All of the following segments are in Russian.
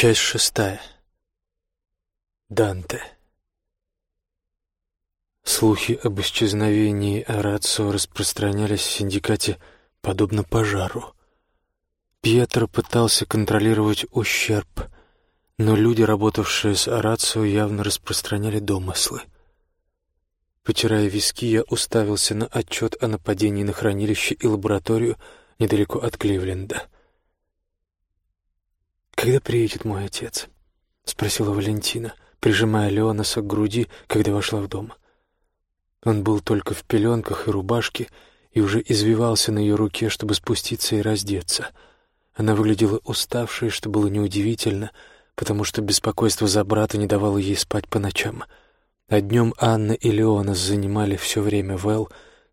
Часть шестая. Данте. Слухи об исчезновении Арацио распространялись в синдикате подобно пожару. Пьетро пытался контролировать ущерб, но люди, работавшие с Арацио, явно распространяли домыслы. Потирая виски, я уставился на отчет о нападении на хранилище и лабораторию недалеко от Кливленда — «Когда приедет мой отец?» — спросила Валентина, прижимая Леонаса к груди, когда вошла в дом. Он был только в пеленках и рубашке и уже извивался на ее руке, чтобы спуститься и раздеться. Она выглядела уставшей, что было неудивительно, потому что беспокойство за брата не давало ей спать по ночам. А днем Анна и Леонас занимали все время Вэл,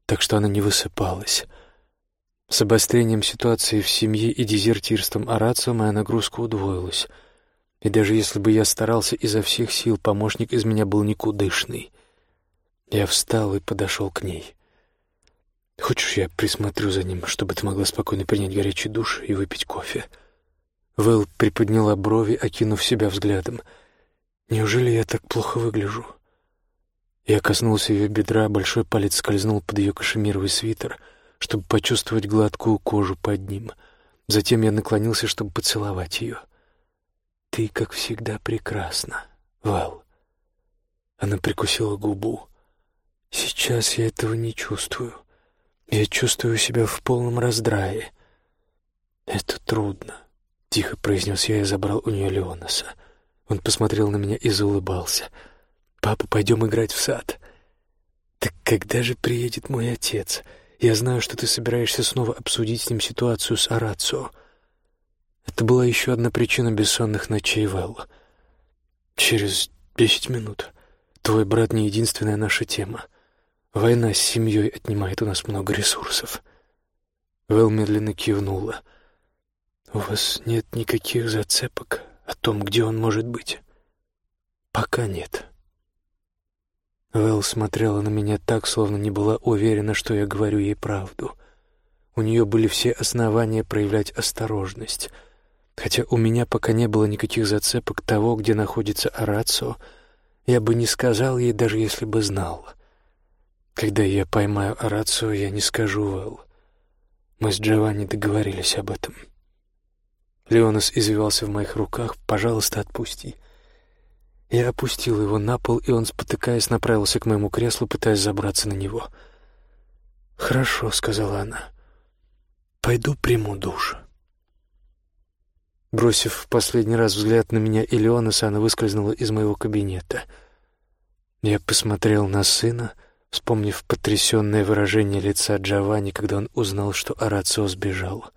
так что она не высыпалась. С обострением ситуации в семье и дезертирством Арацио моя нагрузка удвоилась. И даже если бы я старался изо всех сил, помощник из меня был никудышный. Я встал и подошел к ней. «Хочешь, я присмотрю за ним, чтобы ты могла спокойно принять горячий душ и выпить кофе?» Вэл приподняла брови, окинув себя взглядом. «Неужели я так плохо выгляжу?» Я коснулся ее бедра, большой палец скользнул под ее кашемировый свитер — чтобы почувствовать гладкую кожу под ним. Затем я наклонился, чтобы поцеловать ее. «Ты, как всегда, прекрасна, Вал». Она прикусила губу. «Сейчас я этого не чувствую. Я чувствую себя в полном раздрае». «Это трудно», — тихо произнес я и забрал у нее Леонаса. Он посмотрел на меня и заулыбался. «Папа, пойдем играть в сад». «Так когда же приедет мой отец?» Я знаю, что ты собираешься снова обсудить с ним ситуацию с Арацио. Это была еще одна причина бессонных ночей Вэлла. Через десять минут. Твой брат не единственная наша тема. Война с семьей отнимает у нас много ресурсов. Вэл медленно кивнула. «У вас нет никаких зацепок о том, где он может быть?» «Пока нет». Вэл смотрела на меня так, словно не была уверена, что я говорю ей правду. У нее были все основания проявлять осторожность. Хотя у меня пока не было никаких зацепок того, где находится Арацио, я бы не сказал ей, даже если бы знал. Когда я поймаю Арацио, я не скажу Вэл. Мы с Джованни договорились об этом. Леонас извивался в моих руках. «Пожалуйста, отпусти». Я опустил его на пол, и он, спотыкаясь, направился к моему креслу, пытаясь забраться на него. «Хорошо», — сказала она. «Пойду приму душ». Бросив в последний раз взгляд на меня и Леонаса, она выскользнула из моего кабинета. Я посмотрел на сына, вспомнив потрясенное выражение лица Джованни, когда он узнал, что Арацио сбежал.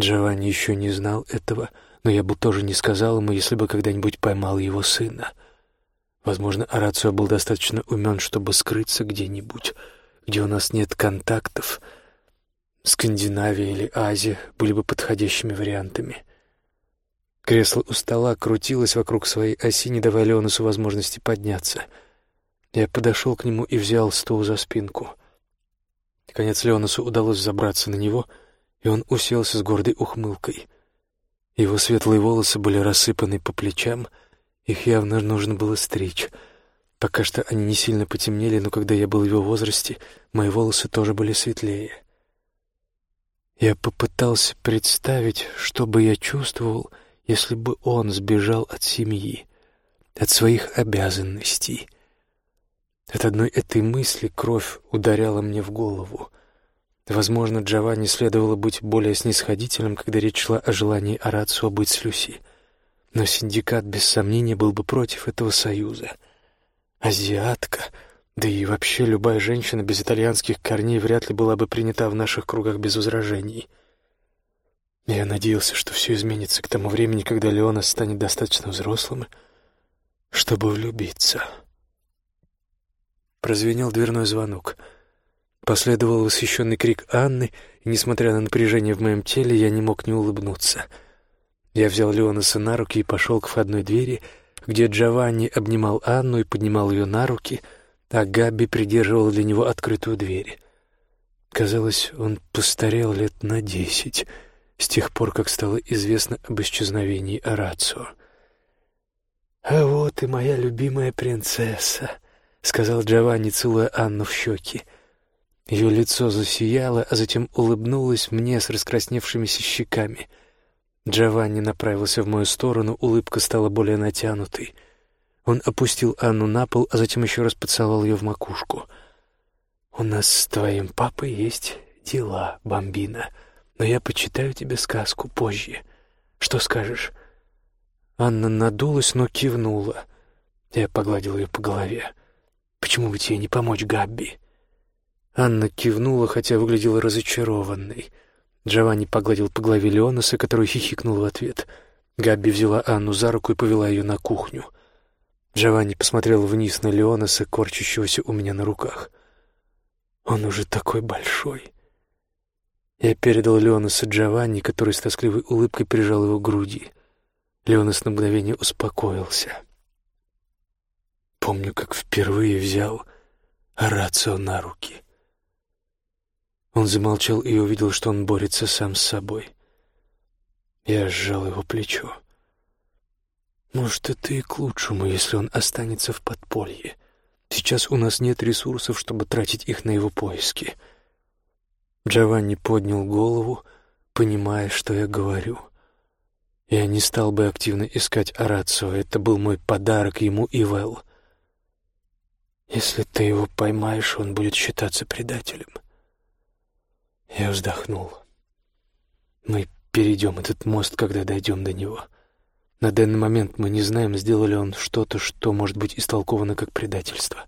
Джованни еще не знал этого — но я бы тоже не сказал ему, если бы когда-нибудь поймал его сына. Возможно, Арацио был достаточно умен, чтобы скрыться где-нибудь, где у нас нет контактов. Скандинавия или Азия были бы подходящими вариантами. Кресло у стола крутилось вокруг своей оси, не давая Леонусу возможности подняться. Я подошел к нему и взял стул за спинку. Наконец Леонусу удалось забраться на него, и он уселся с гордой ухмылкой. Его светлые волосы были рассыпаны по плечам, их явно нужно было стричь. Пока что они не сильно потемнели, но когда я был в его возрасте, мои волосы тоже были светлее. Я попытался представить, что бы я чувствовал, если бы он сбежал от семьи, от своих обязанностей. От одной этой мысли кровь ударяла мне в голову. Возможно, Джованни следовало быть более снисходительным, когда речь шла о желании Арацио быть с Люси. Но синдикат, без сомнения, был бы против этого союза. Азиатка, да и вообще любая женщина без итальянских корней вряд ли была бы принята в наших кругах без возражений. Я надеялся, что все изменится к тому времени, когда Леона станет достаточно взрослым, чтобы влюбиться. Прозвенел дверной звонок — Последовал восхищенный крик Анны, и, несмотря на напряжение в моем теле, я не мог не улыбнуться. Я взял Леонаса на руки и пошел к входной двери, где Джованни обнимал Анну и поднимал ее на руки, а Габи придерживал для него открытую дверь. Казалось, он постарел лет на десять. с тех пор, как стало известно об исчезновении Арацио. «А вот и моя любимая принцесса», — сказал Джованни, целуя Анну в щеки. Ее лицо засияло, а затем улыбнулось мне с раскрасневшимися щеками. Джованни направился в мою сторону, улыбка стала более натянутой. Он опустил Анну на пол, а затем еще раз поцеловал ее в макушку. «У нас с твоим папой есть дела, бомбина, но я почитаю тебе сказку позже. Что скажешь?» Анна надулась, но кивнула. Я погладил ее по голове. «Почему бы тебе не помочь Габби?» Анна кивнула, хотя выглядела разочарованной. Джованни погладил по голове Леонаса, который хихикнул в ответ. Габби взяла Анну за руку и повела ее на кухню. Джованни посмотрел вниз на Леонаса, корчащегося у меня на руках. «Он уже такой большой». Я передал Леонаса Джованни, который с тоскливой улыбкой прижал его к груди. Леонас на мгновение успокоился. Помню, как впервые взял Орацио на руки. Он замолчал и увидел, что он борется сам с собой. Я сжал его плечо. Может, это и к лучшему, если он останется в подполье. Сейчас у нас нет ресурсов, чтобы тратить их на его поиски. Джованни поднял голову, понимая, что я говорю. Я не стал бы активно искать Арацио, это был мой подарок ему и Вэл. Если ты его поймаешь, он будет считаться предателем. Я вздохнул. Мы перейдем этот мост, когда дойдем до него. На данный момент мы не знаем, сделал ли он что-то, что может быть истолковано как предательство.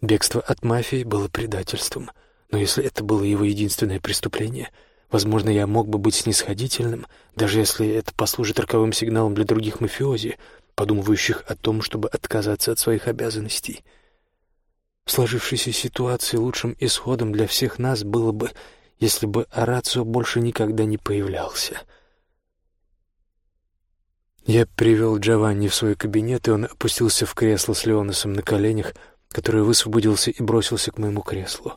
Бегство от мафии было предательством, но если это было его единственное преступление, возможно, я мог бы быть снисходительным, даже если это послужит роковым сигналом для других мафиози, подумывающих о том, чтобы отказаться от своих обязанностей. В сложившейся ситуации лучшим исходом для всех нас было бы если бы Арацио больше никогда не появлялся. Я привел Джованни в свой кабинет, и он опустился в кресло с Леоносом на коленях, который высвободился и бросился к моему креслу.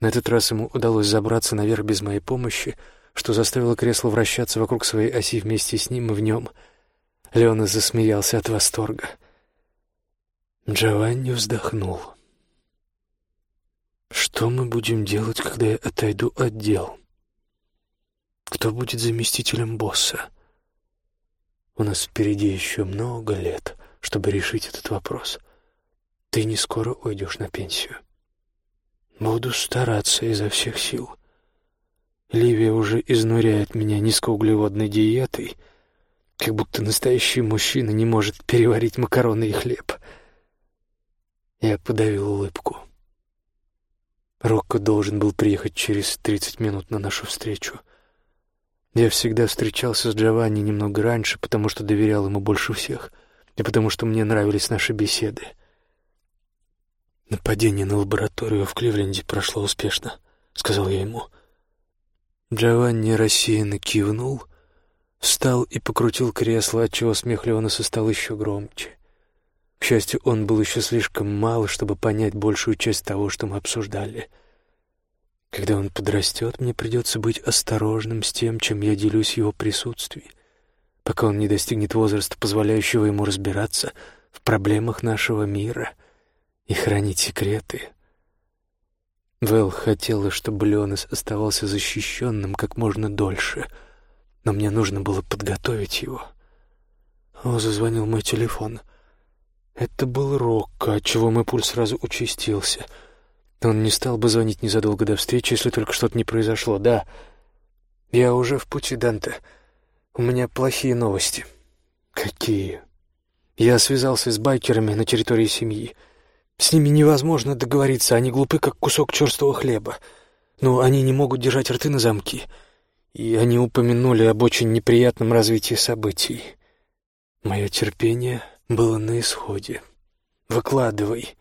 На этот раз ему удалось забраться наверх без моей помощи, что заставило кресло вращаться вокруг своей оси вместе с ним и в нем. Леонос засмеялся от восторга. Джованни вздохнул. Что мы будем делать, когда я отойду от дел? Кто будет заместителем босса? У нас впереди еще много лет, чтобы решить этот вопрос. Ты не скоро уйдешь на пенсию. Буду стараться изо всех сил. Ливия уже изнуряет меня низкоуглеводной диетой, как будто настоящий мужчина не может переварить макароны и хлеб. Я подавил улыбку. Рокко должен был приехать через тридцать минут на нашу встречу. Я всегда встречался с Джованни немного раньше, потому что доверял ему больше всех, и потому что мне нравились наши беседы. «Нападение на лабораторию в Кливленде прошло успешно», — сказал я ему. Джованни рассеянно кивнул, встал и покрутил кресло, отчего смех Леонаса стал еще громче. К счастью, он был еще слишком мал, чтобы понять большую часть того, что мы обсуждали. Когда он подрастет, мне придется быть осторожным с тем, чем я делюсь его присутствии, пока он не достигнет возраста, позволяющего ему разбираться в проблемах нашего мира и хранить секреты. Вэл хотела, чтобы Леонес оставался защищенным как можно дольше, но мне нужно было подготовить его. О, зазвонил мой телефон — это был Рокко, отчего мой пульс сразу участился. Он не стал бы звонить незадолго до встречи, если только что-то не произошло. Да, я уже в пути, Данте. У меня плохие новости. Какие? Я связался с байкерами на территории семьи. С ними невозможно договориться, они глупы, как кусок черстого хлеба. Но они не могут держать рты на замки. И они упомянули об очень неприятном развитии событий. Мое терпение было на исходе. «Выкладывай».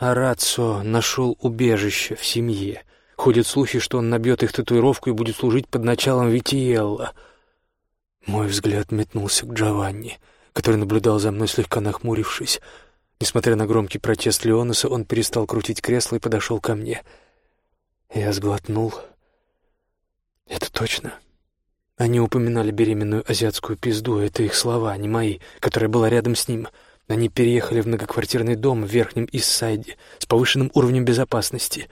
Арацо нашел убежище в семье. Ходят слухи, что он набьет их татуировку и будет служить под началом Витиелла. Мой взгляд метнулся к Джованни, который наблюдал за мной, слегка нахмурившись. Несмотря на громкий протест Леонаса, он перестал крутить кресло и подошел ко мне. Я сглотнул. «Это точно?» Они упоминали беременную азиатскую пизду, это их слова, не мои, которая была рядом с ним. Они переехали в многоквартирный дом в Верхнем Иссайде с повышенным уровнем безопасности.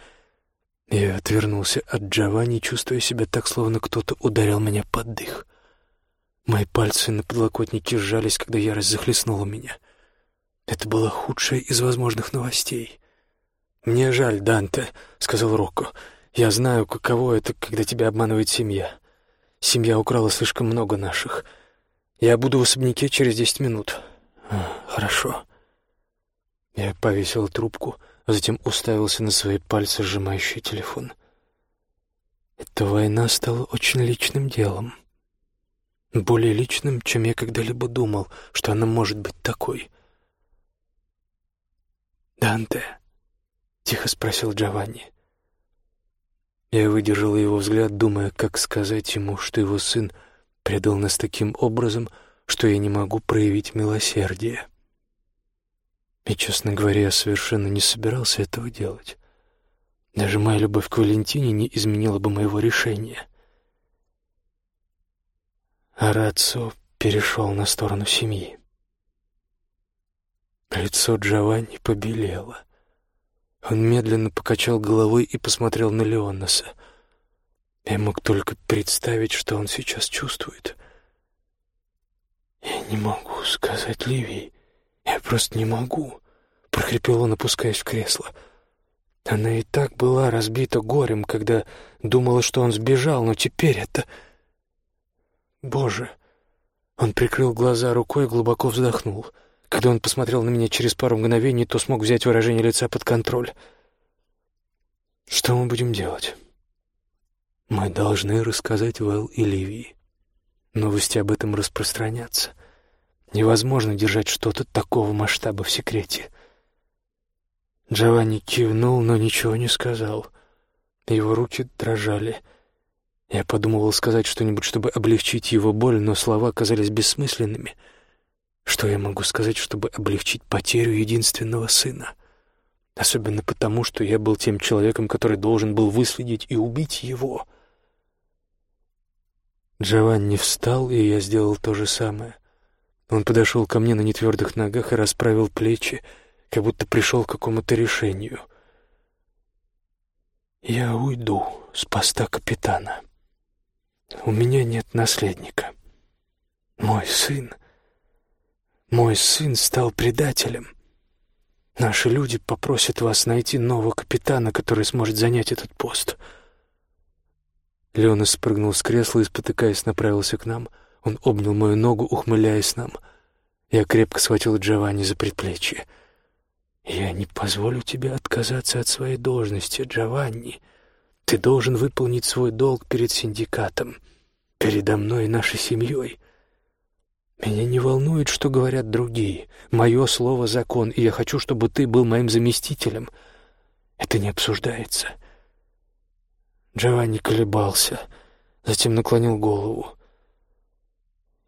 Я отвернулся от Джованни, чувствуя себя так, словно кто-то ударил меня под дых. Мои пальцы на подлокотнике сжались, когда ярость захлестнула меня. Это было худшее из возможных новостей. «Мне жаль, Данте», — сказал Рокко. «Я знаю, каково это, когда тебя обманывает семья. Семья украла слишком много наших. Я буду в особняке через десять минут». «Хорошо». Я повесил трубку, а затем уставился на свои пальцы, сжимающие телефон. Эта война стала очень личным делом более личным, чем я когда-либо думал, что она может быть такой. «Данте?» — тихо спросил Джованни. Я выдержал его взгляд, думая, как сказать ему, что его сын предал нас таким образом, что я не могу проявить милосердие. И, честно говоря, я совершенно не собирался этого делать. Даже моя любовь к Валентине не изменила бы моего решения — Арацо перешел на сторону семьи. Лицо Джованни побелело. Он медленно покачал головой и посмотрел на Леонаса. Я мог только представить, что он сейчас чувствует. «Я не могу сказать Ливии. Я просто не могу», — прохрипел он, опускаясь в кресло. Она и так была разбита горем, когда думала, что он сбежал, но теперь это... Боже!» Он прикрыл глаза рукой и глубоко вздохнул. Когда он посмотрел на меня через пару мгновений, то смог взять выражение лица под контроль. «Что мы будем делать?» «Мы должны рассказать Вэл и Ливии. Новости об этом распространятся. Невозможно держать что-то такого масштаба в секрете». Джованни кивнул, но ничего не сказал. Его руки дрожали — я подумывал сказать что-нибудь, чтобы облегчить его боль, но слова казались бессмысленными. Что я могу сказать, чтобы облегчить потерю единственного сына? Особенно потому, что я был тем человеком, который должен был выследить и убить его. Джованни встал, и я сделал то же самое. Он подошел ко мне на нетвердых ногах и расправил плечи, как будто пришел к какому-то решению. «Я уйду с поста капитана». У меня нет наследника. Мой сын... Мой сын стал предателем. Наши люди попросят вас найти нового капитана, который сможет занять этот пост. Леона спрыгнул с кресла и, спотыкаясь, направился к нам. Он обнял мою ногу, ухмыляясь нам. Я крепко схватил Джованни за предплечье. «Я не позволю тебе отказаться от своей должности, Джованни», ты должен выполнить свой долг перед синдикатом, передо мной и нашей семьей. Меня не волнует, что говорят другие. Мое слово — закон, и я хочу, чтобы ты был моим заместителем. Это не обсуждается. Джованни колебался, затем наклонил голову.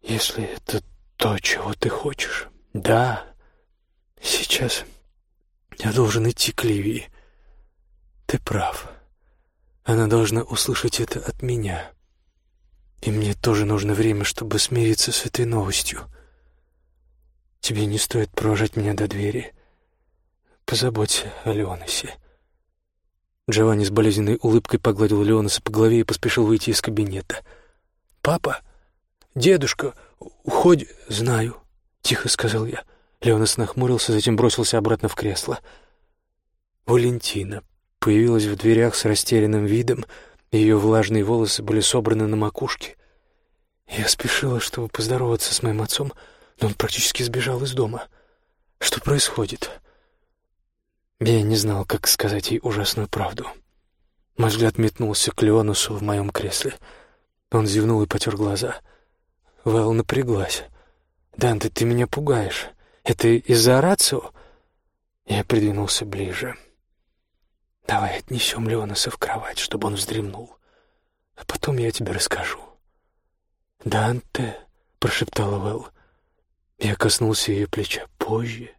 «Если это то, чего ты хочешь, да, сейчас я должен идти к Ливии. Ты прав». Она должна услышать это от меня. И мне тоже нужно время, чтобы смириться с этой новостью. Тебе не стоит провожать меня до двери. Позаботься о Леонасе. Джованни с болезненной улыбкой погладил Леонаса по голове и поспешил выйти из кабинета. «Папа? Дедушка? Уходи...» «Знаю», — тихо сказал я. Леонас нахмурился, затем бросился обратно в кресло. «Валентина, появилась в дверях с растерянным видом, ее влажные волосы были собраны на макушке. Я спешила, чтобы поздороваться с моим отцом, но он практически сбежал из дома. Что происходит? Я не знал, как сказать ей ужасную правду. Мой взгляд метнулся к Леонусу в моем кресле. Он зевнул и потер глаза. Вэл напряглась. «Данте, ты меня пугаешь. Это из-за Рацио?» Я придвинулся ближе. Давай отнесем Леонаса в кровать, чтобы он вздремнул. А потом я тебе расскажу. «Данте», — прошептала Вэл. Я коснулся ее плеча позже.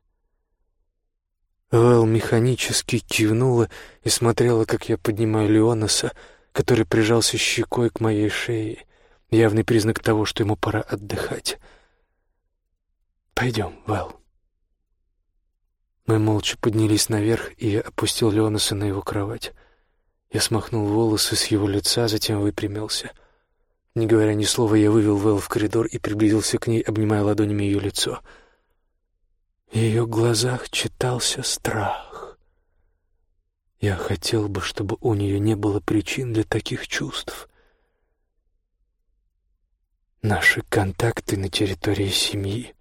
Вэл механически кивнула и смотрела, как я поднимаю Леонаса, который прижался щекой к моей шее, Явный признак того, что ему пора отдыхать. «Пойдем, Вэл». Мы молча поднялись наверх, и я опустил Леонаса на его кровать. Я смахнул волосы с его лица, затем выпрямился. Не говоря ни слова, я вывел Вэл в коридор и приблизился к ней, обнимая ладонями ее лицо. В ее глазах читался страх. Я хотел бы, чтобы у нее не было причин для таких чувств. Наши контакты на территории семьи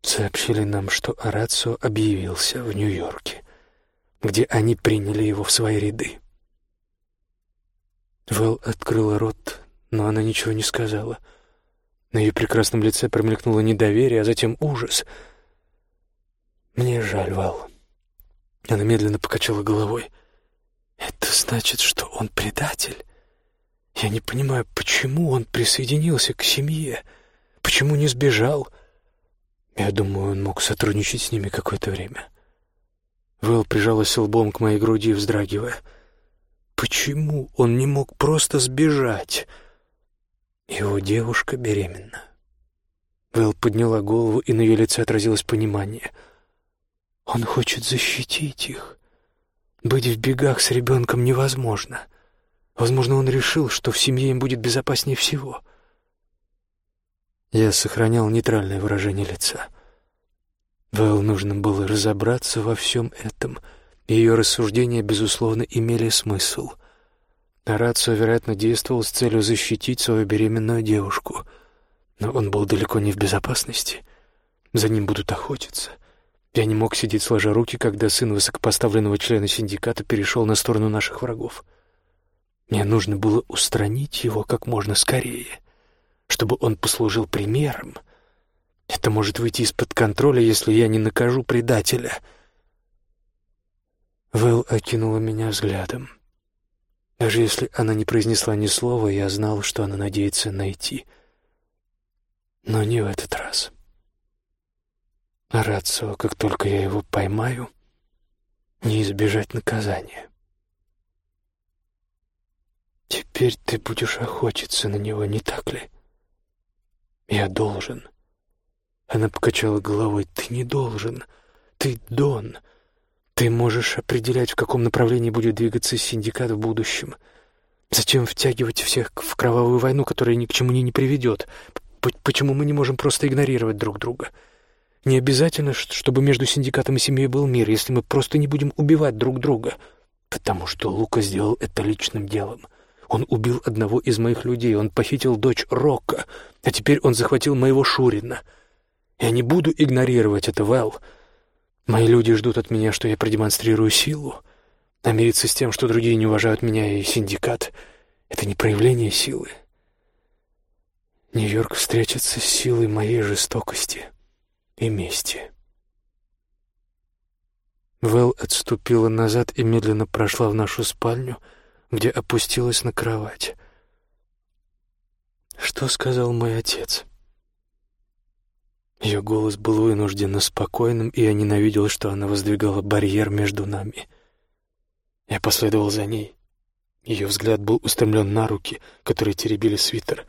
сообщили нам, что Арацио объявился в Нью-Йорке, где они приняли его в свои ряды. Вэл открыла рот, но она ничего не сказала. На ее прекрасном лице промелькнуло недоверие, а затем ужас. «Мне жаль, Вэл». Она медленно покачала головой. «Это значит, что он предатель? Я не понимаю, почему он присоединился к семье? Почему не сбежал?» Я думаю, он мог сотрудничать с ними какое-то время. Вэл прижалась лбом к моей груди, вздрагивая. Почему он не мог просто сбежать? Его девушка беременна. Вэл подняла голову, и на ее лице отразилось понимание. Он хочет защитить их. Быть в бегах с ребенком невозможно. Возможно, он решил, что в семье им будет безопаснее всего. Я сохранял нейтральное выражение лица. Вэл нужно было разобраться во всем этом. Ее рассуждения, безусловно, имели смысл. Нарацио, вероятно, действовал с целью защитить свою беременную девушку. Но он был далеко не в безопасности. За ним будут охотиться. Я не мог сидеть сложа руки, когда сын высокопоставленного члена синдиката перешел на сторону наших врагов. Мне нужно было устранить его как можно скорее — чтобы он послужил примером. Это может выйти из-под контроля, если я не накажу предателя. Вэл окинула меня взглядом. Даже если она не произнесла ни слова, я знал, что она надеется найти. Но не в этот раз. Рацио, как только я его поймаю, не избежать наказания. Теперь ты будешь охотиться на него, не так ли? «Я должен». Она покачала головой. «Ты не должен. Ты Дон. Ты можешь определять, в каком направлении будет двигаться синдикат в будущем. Зачем втягивать всех в кровавую войну, которая ни к чему не приведет? Почему мы не можем просто игнорировать друг друга? Не обязательно, чтобы между синдикатом и семьей был мир, если мы просто не будем убивать друг друга. Потому что Лука сделал это личным делом». Он убил одного из моих людей, он похитил дочь Рока, а теперь он захватил моего Шурина. Я не буду игнорировать это, Вэл. Мои люди ждут от меня, что я продемонстрирую силу. А мириться с тем, что другие не уважают меня и синдикат — это не проявление силы. Нью-Йорк встретится с силой моей жестокости и мести. Вэл отступила назад и медленно прошла в нашу спальню — где опустилась на кровать. «Что сказал мой отец?» Ее голос был вынужденно спокойным, и я ненавидел, что она воздвигала барьер между нами. Я последовал за ней. Ее взгляд был устремлен на руки, которые теребили свитер.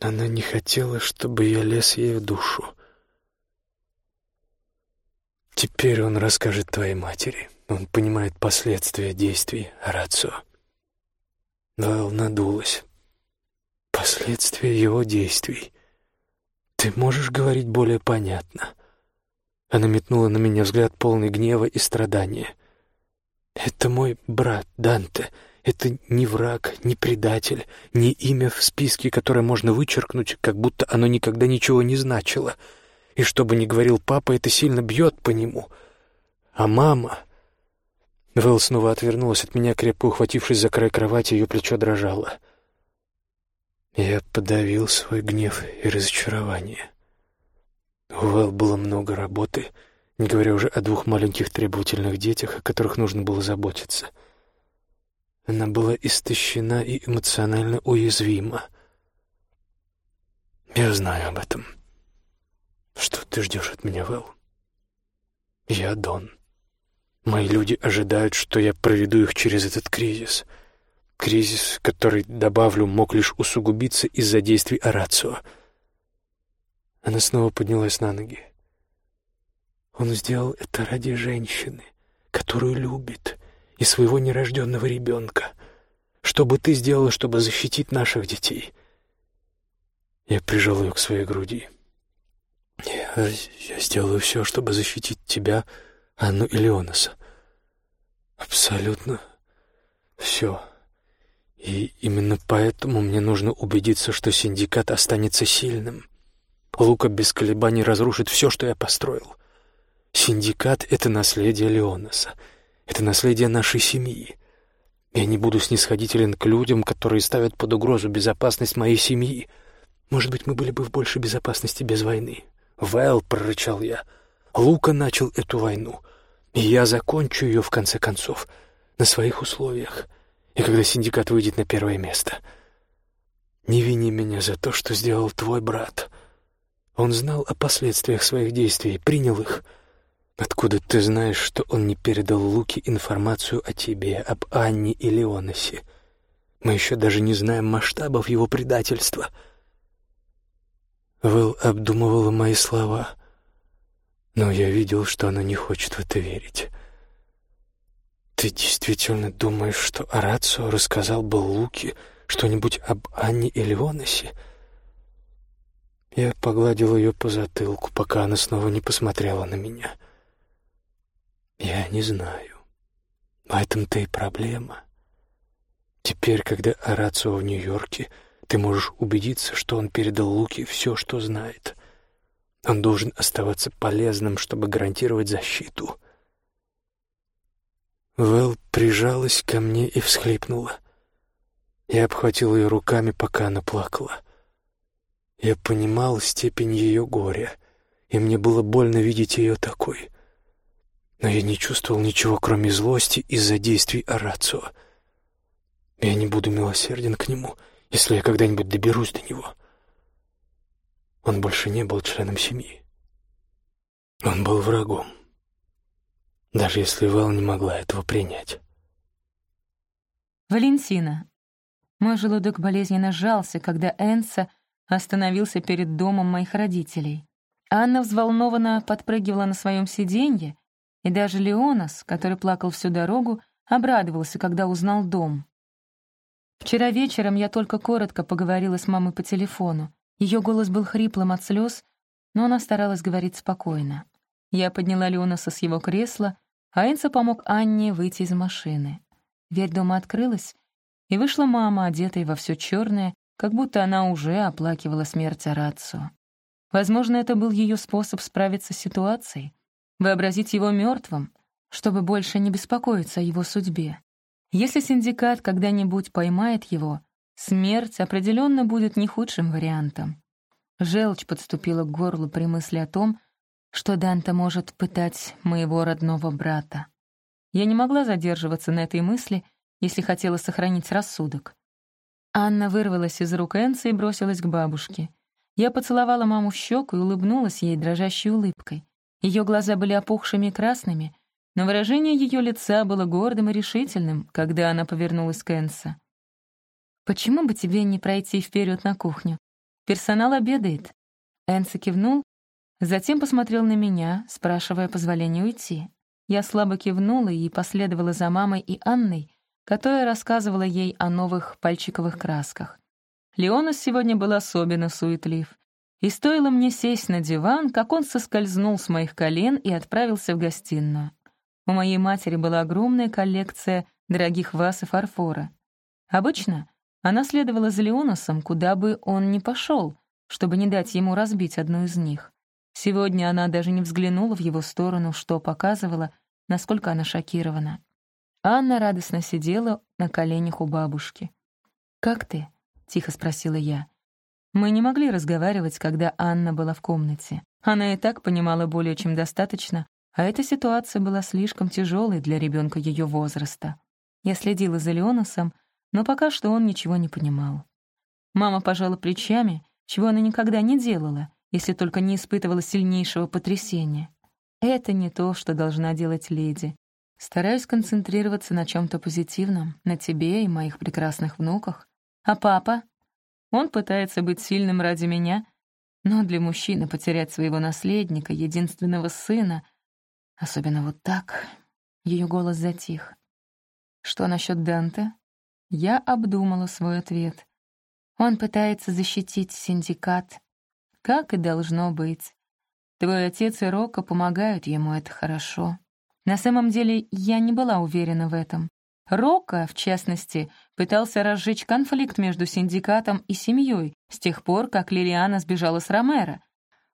Она не хотела, чтобы я лез ей в душу. «Теперь он расскажет твоей матери», он понимает последствия действий Рацио. Вэл надулась. Последствия его действий. Ты можешь говорить более понятно. Она метнула на меня взгляд полный гнева и страдания. Это мой брат Данте. Это не враг, не предатель, не имя в списке, которое можно вычеркнуть, как будто оно никогда ничего не значило. И что бы ни говорил папа, это сильно бьет по нему. А мама... Вэл снова отвернулась от меня, крепко ухватившись за край кровати, ее плечо дрожало. Я подавил свой гнев и разочарование. У Вэл было много работы, не говоря уже о двух маленьких требовательных детях, о которых нужно было заботиться. Она была истощена и эмоционально уязвима. Я знаю об этом. Ты ждешь от меня, Вэл? Я Дон. Мои люди ожидают, что я проведу их через этот кризис. Кризис, который, добавлю, мог лишь усугубиться из-за действий Орацио. Она снова поднялась на ноги. Он сделал это ради женщины, которую любит, и своего нерожденного ребенка. Что бы ты сделала, чтобы защитить наших детей? Я прижал ее к своей груди. Я, я сделаю все, чтобы защитить тебя, Анну и Леонаса. Абсолютно все. И именно поэтому мне нужно убедиться, что синдикат останется сильным. Лука без колебаний разрушит все, что я построил. Синдикат — это наследие Леонаса. Это наследие нашей семьи. Я не буду снисходителен к людям, которые ставят под угрозу безопасность моей семьи. Может быть, мы были бы в большей безопасности без войны. «Вэл», — прорычал я, — «Лука начал эту войну, и я закончу ее, в конце концов, на своих условиях, и когда синдикат выйдет на первое место. Не вини меня за то, что сделал твой брат. Он знал о последствиях своих действий, принял их. Откуда ты знаешь, что он не передал Луке информацию о тебе, об Анне и Леоносе? Мы еще даже не знаем масштабов его предательства». Вэл обдумывала мои слова, но я видел, что она не хочет в это верить. «Ты действительно думаешь, что Арацио рассказал бы Луке что-нибудь об Анне и Леоносе?» Я погладил ее по затылку, пока она снова не посмотрела на меня. «Я не знаю. В этом-то и проблема. Теперь, когда Арацио в Нью-Йорке, ты можешь убедиться, что он передал Луке все, что знает. Он должен оставаться полезным, чтобы гарантировать защиту. Вэл прижалась ко мне и всхлипнула. Я обхватил ее руками, пока она плакала. Я понимал степень ее горя, и мне было больно видеть ее такой. Но я не чувствовал ничего, кроме злости из-за действий Арацио. Я не буду милосерден к нему — если я когда-нибудь доберусь до него. Он больше не был членом семьи. Он был врагом, даже если Вэл не могла этого принять. Валентина. Мой желудок болезненно сжался, когда Энса остановился перед домом моих родителей. Анна взволнованно подпрыгивала на своем сиденье, и даже Леонас, который плакал всю дорогу, обрадовался, когда узнал дом. Вчера вечером я только коротко поговорила с мамой по телефону. Ее голос был хриплым от слез, но она старалась говорить спокойно. Я подняла Леонаса с его кресла, а Энса помог Анне выйти из машины. Дверь дома открылась, и вышла мама, одетая во все черное, как будто она уже оплакивала смерть Арацу. Возможно, это был ее способ справиться с ситуацией, вообразить его мертвым, чтобы больше не беспокоиться о его судьбе. Если синдикат когда-нибудь поймает его, смерть определенно будет не худшим вариантом. Желчь подступила к горлу при мысли о том, что Данта может пытать моего родного брата. Я не могла задерживаться на этой мысли, если хотела сохранить рассудок. Анна вырвалась из рук Энса и бросилась к бабушке. Я поцеловала маму в щеку и улыбнулась ей дрожащей улыбкой. Ее глаза были опухшими и красными, но выражение ее лица было гордым и решительным, когда она повернулась к Энса. «Почему бы тебе не пройти вперед на кухню? Персонал обедает». Энса кивнул, затем посмотрел на меня, спрашивая позволения уйти. Я слабо кивнула и последовала за мамой и Анной, которая рассказывала ей о новых пальчиковых красках. Леонас сегодня был особенно суетлив. И стоило мне сесть на диван, как он соскользнул с моих колен и отправился в гостиную. У моей матери была огромная коллекция дорогих ваз и фарфора. Обычно она следовала за Леоносом, куда бы он ни пошел, чтобы не дать ему разбить одну из них. Сегодня она даже не взглянула в его сторону, что показывало, насколько она шокирована. Анна радостно сидела на коленях у бабушки. «Как ты?» — тихо спросила я. Мы не могли разговаривать, когда Анна была в комнате. Она и так понимала более чем достаточно, а эта ситуация была слишком тяжелой для ребенка ее возраста. Я следила за Леоносом, но пока что он ничего не понимал. Мама пожала плечами, чего она никогда не делала, если только не испытывала сильнейшего потрясения. Это не то, что должна делать леди. Стараюсь концентрироваться на чем-то позитивном, на тебе и моих прекрасных внуках. А папа? Он пытается быть сильным ради меня, но для мужчины потерять своего наследника, единственного сына, особенно вот так, ее голос затих. Что насчет Данте? Я обдумала свой ответ. Он пытается защитить синдикат, как и должно быть. Твой отец и Рока помогают ему, это хорошо. На самом деле, я не была уверена в этом. Рока, в частности, пытался разжечь конфликт между синдикатом и семьей с тех пор, как Лилиана сбежала с Ромеро.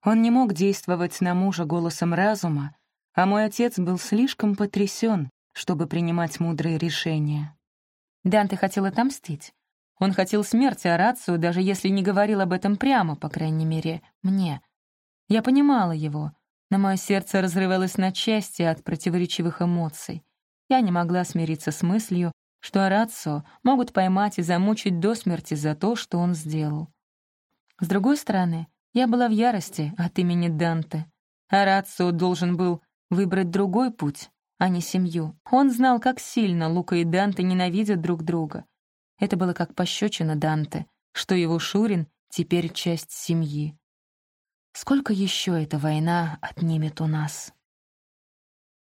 Он не мог действовать на мужа голосом разума, а мой отец был слишком потрясен, чтобы принимать мудрые решения. Данте хотел отомстить. Он хотел смерти Арацию, даже если не говорил об этом прямо, по крайней мере, мне. Я понимала его, но мое сердце разрывалось на части от противоречивых эмоций. Я не могла смириться с мыслью, что Арацио могут поймать и замучить до смерти за то, что он сделал. С другой стороны, я была в ярости от имени Данте. Арацио должен был выбрать другой путь, а не семью. Он знал, как сильно Лука и Данте ненавидят друг друга. Это было как пощечина Данте, что его Шурин теперь часть семьи. Сколько еще эта война отнимет у нас?